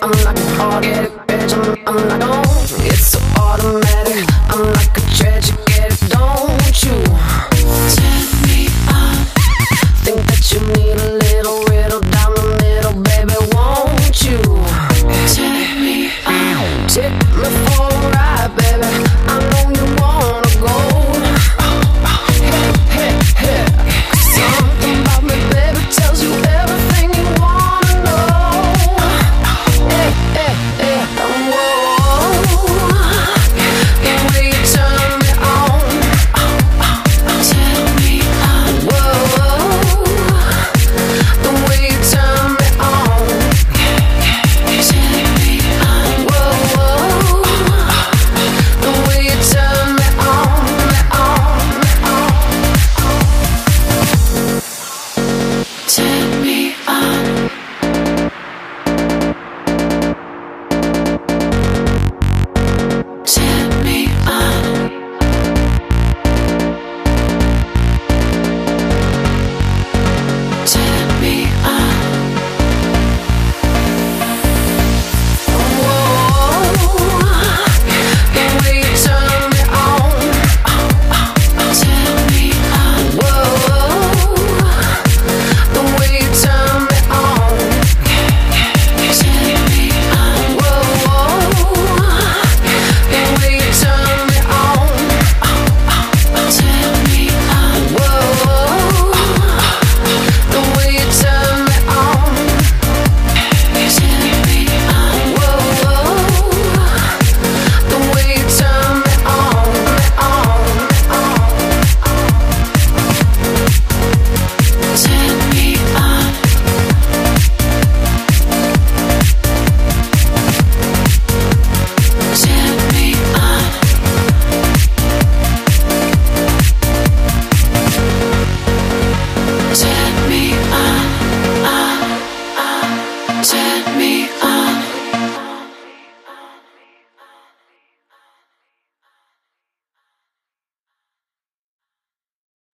I'm, I'm like a bitch. I'm, I'm like